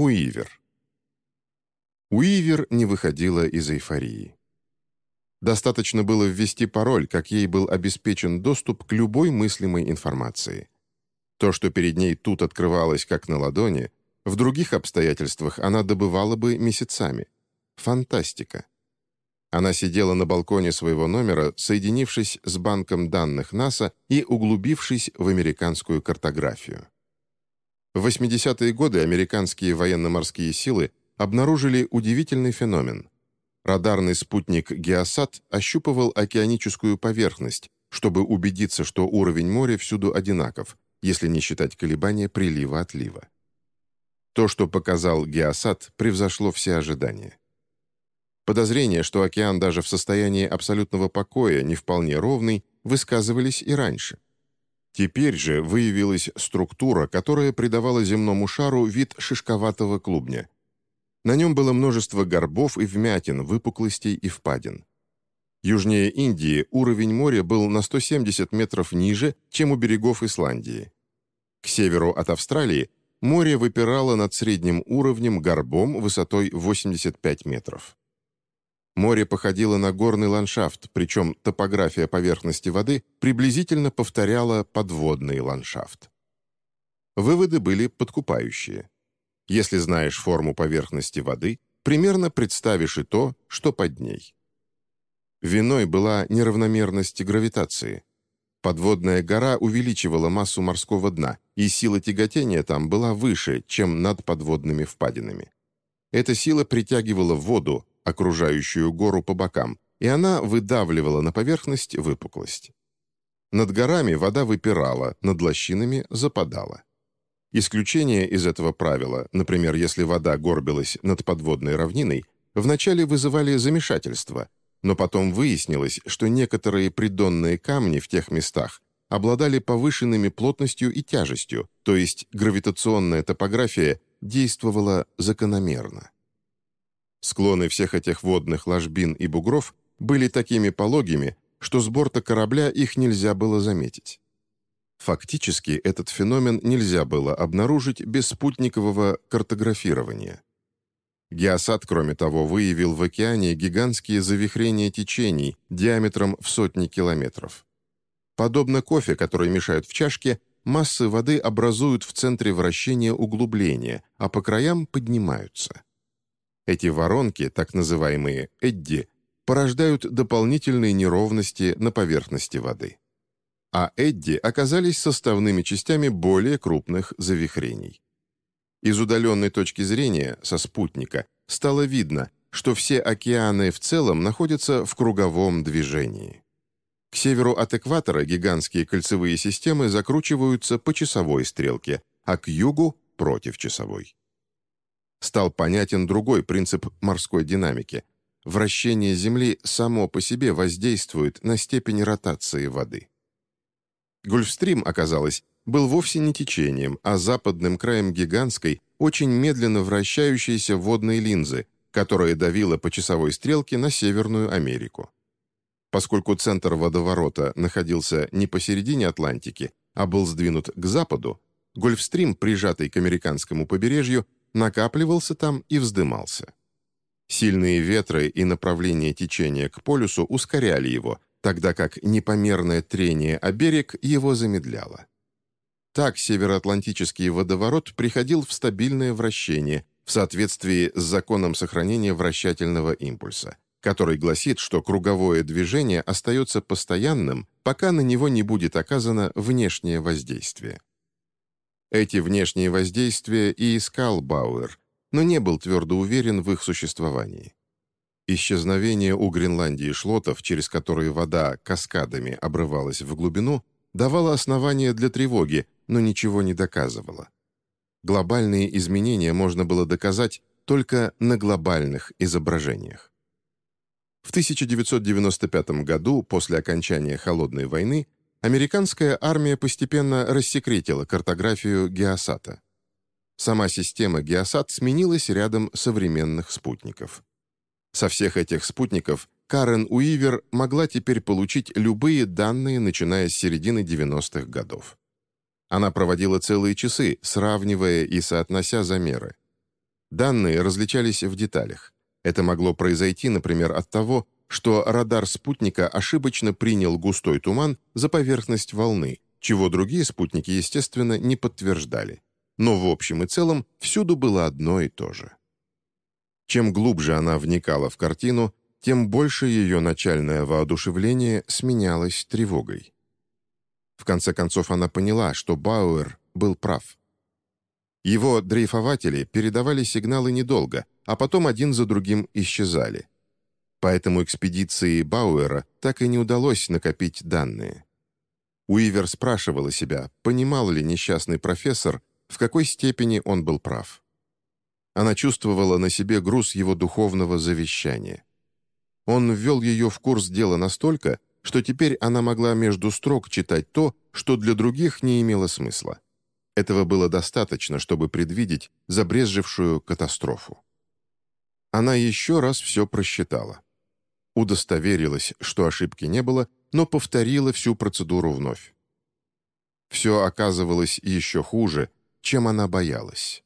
Уивер. Уивер не выходила из эйфории. Достаточно было ввести пароль, как ей был обеспечен доступ к любой мыслимой информации. То, что перед ней тут открывалось как на ладони, в других обстоятельствах она добывала бы месяцами. Фантастика. Она сидела на балконе своего номера, соединившись с банком данных НАСА и углубившись в американскую картографию. В 80-е годы американские военно-морские силы обнаружили удивительный феномен. Радарный спутник «Геосат» ощупывал океаническую поверхность, чтобы убедиться, что уровень моря всюду одинаков, если не считать колебания прилива-отлива. То, что показал «Геосат», превзошло все ожидания. Подозрения, что океан даже в состоянии абсолютного покоя не вполне ровный, высказывались и раньше. Теперь же выявилась структура, которая придавала земному шару вид шишковатого клубня. На нем было множество горбов и вмятин, выпуклостей и впадин. Южнее Индии уровень моря был на 170 метров ниже, чем у берегов Исландии. К северу от Австралии море выпирало над средним уровнем горбом высотой 85 метров. Море походило на горный ландшафт, причем топография поверхности воды приблизительно повторяла подводный ландшафт. Выводы были подкупающие. Если знаешь форму поверхности воды, примерно представишь и то, что под ней. Виной была неравномерность гравитации. Подводная гора увеличивала массу морского дна, и сила тяготения там была выше, чем над подводными впадинами. Эта сила притягивала воду, окружающую гору по бокам, и она выдавливала на поверхность выпуклость. Над горами вода выпирала, над лощинами западала. Исключение из этого правила, например, если вода горбилась над подводной равниной, вначале вызывали замешательство, но потом выяснилось, что некоторые придонные камни в тех местах обладали повышенными плотностью и тяжестью, то есть гравитационная топография действовала закономерно. Склоны всех этих водных ложбин и бугров были такими пологими, что с борта корабля их нельзя было заметить. Фактически этот феномен нельзя было обнаружить без спутникового картографирования. Геосат, кроме того, выявил в океане гигантские завихрения течений диаметром в сотни километров. Подобно кофе, который мешают в чашке, массы воды образуют в центре вращения углубления, а по краям поднимаются. Эти воронки, так называемые «эдди», порождают дополнительные неровности на поверхности воды. А «эдди» оказались составными частями более крупных завихрений. Из удаленной точки зрения, со спутника, стало видно, что все океаны в целом находятся в круговом движении. К северу от экватора гигантские кольцевые системы закручиваются по часовой стрелке, а к югу – против часовой стал понятен другой принцип морской динамики. Вращение Земли само по себе воздействует на степень ротации воды. Гольфстрим, оказалось, был вовсе не течением, а западным краем гигантской, очень медленно вращающейся водной линзы, которая давила по часовой стрелке на Северную Америку. Поскольку центр водоворота находился не посередине Атлантики, а был сдвинут к западу, Гольфстрим, прижатый к американскому побережью, накапливался там и вздымался. Сильные ветры и направление течения к полюсу ускоряли его, тогда как непомерное трение о берег его замедляло. Так североатлантический водоворот приходил в стабильное вращение в соответствии с законом сохранения вращательного импульса, который гласит, что круговое движение остается постоянным, пока на него не будет оказано внешнее воздействие. Эти внешние воздействия и искал Бауэр, но не был твердо уверен в их существовании. Исчезновение у Гренландии шлотов, через которые вода каскадами обрывалась в глубину, давало основания для тревоги, но ничего не доказывало. Глобальные изменения можно было доказать только на глобальных изображениях. В 1995 году, после окончания Холодной войны, американская армия постепенно рассекретила картографию Геосата. Сама система Геосат сменилась рядом современных спутников. Со всех этих спутников Карен Уивер могла теперь получить любые данные, начиная с середины 90-х годов. Она проводила целые часы, сравнивая и соотнося замеры. Данные различались в деталях. Это могло произойти, например, от того, что радар спутника ошибочно принял густой туман за поверхность волны, чего другие спутники, естественно, не подтверждали. Но в общем и целом всюду было одно и то же. Чем глубже она вникала в картину, тем больше ее начальное воодушевление сменялось тревогой. В конце концов она поняла, что Бауэр был прав. Его дрейфователи передавали сигналы недолго, а потом один за другим исчезали. Поэтому экспедиции Бауэра так и не удалось накопить данные. Уивер спрашивала себя, понимал ли несчастный профессор, в какой степени он был прав. Она чувствовала на себе груз его духовного завещания. Он ввел ее в курс дела настолько, что теперь она могла между строк читать то, что для других не имело смысла. Этого было достаточно, чтобы предвидеть забрезжившую катастрофу. Она еще раз все просчитала. Удостоверилась, что ошибки не было, но повторила всю процедуру вновь. Все оказывалось еще хуже, чем она боялась.